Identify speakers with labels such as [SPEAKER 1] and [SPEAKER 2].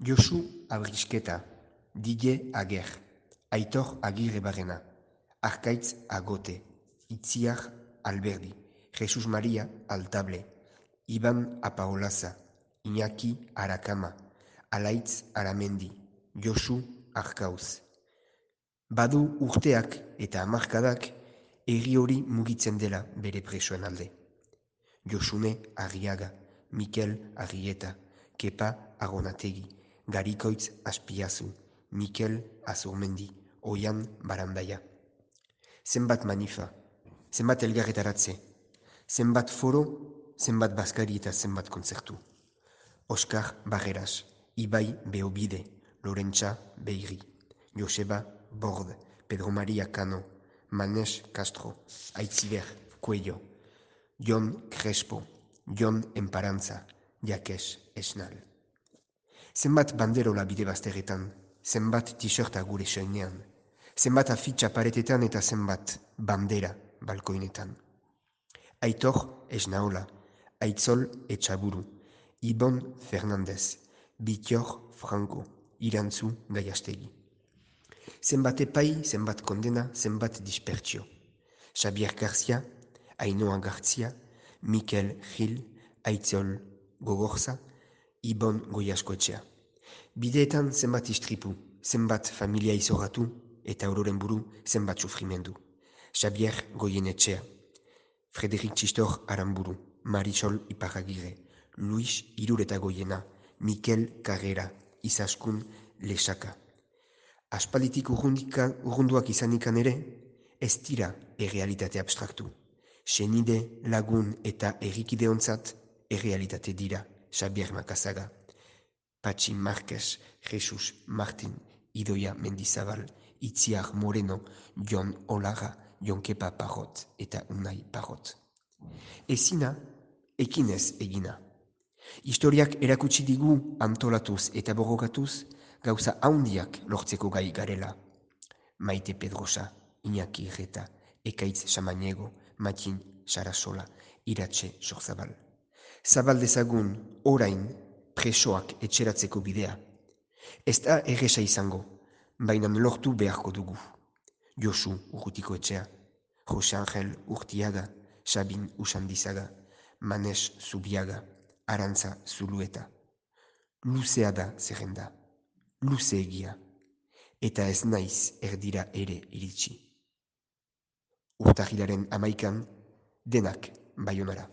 [SPEAKER 1] Josu Abrisketa, Dige Ager, Aitor Agirre Barrena, Arkaitz Agote, Itziar Alberdi, Jesus Maria Altable, Iban Apaolaza, Iñaki Arakama, Alaitz Aramendi, Josu Arkauz. Badu urteak eta hamarkadak erri hori mugitzen dela bere presoen alde. Josune Arriaga, Mikel Arrieta, Kepa Agonategi, Garikoitz Aspiazu, Mikel Azurmendi, Oian Barandaia. Zenbat manifa, zenbat elgarretaratze, zenbat foro, zenbat baskari eta zenbat kontzertu. Oskar Barreras, Ibai Beobide, Lorentza Beiri, Joseba Bord, Pedro Maria Cano, Manes Castro, Aitziber Cuello, Jon Crespo, Jon Emparantza, Jakes Esnal. Zenbat banderola bide bazterretan, zenbat t-shirta gure soinean, zenbat afitxa paretetan eta zenbat bandera balkoinetan. Aitor Esnaola, Aitzol Etxaburu, Ibon Fernandez, Bitior Franco, Irantzu Gaiastegi. Zenbat epai, zenbat kondena, zenbat dispertsio. Xabier Garcia, Ainoa Gartzia, Mikel Gil, Aitzol Gogorza, Ibon Goiaskoetxea. Bideetan zenbat istripu, zenbat familia izoratu eta auroren buru zenbat sufrimendu. Xabier Goienetxea, Frederik Txistor Aramburu, Marisol Iparagire, Luis Irureta Goiena, Mikel Carrera, Izaskun Lesaka. Aspalitik urrunduak izanikan ere, ez dira errealitate abstraktu. Senide, lagun eta errikide ontzat, errealitate dira, Xabier Makazaga. Patxi Marquez, Jesus Martin, Idoia Mendizabal, Itziar Moreno, Jon Olaga, Jon Kepa Parrot eta Unai Parrot. Ezina, ekinez egina. Historiak erakutsi digu antolatuz eta borrokatuz, gauza haundiak lortzeko gai garela. Maite Pedrosa, Iñaki Irreta, Ekaitz Samaniego, Matin Sarasola, Iratxe Sorzabal. Zabal dezagun orain presoak etxeratzeko bidea. Ez da erresa izango, baina lortu beharko dugu. Josu urrutiko etxea, Jose Angel Urtiaga, Sabin Usandizaga, Manes Zubiaga, Arantza Zulueta. Luzea da zerrenda, luze egia, eta ez naiz erdira ere iritsi. Urtahilaren amaikan, denak baionara.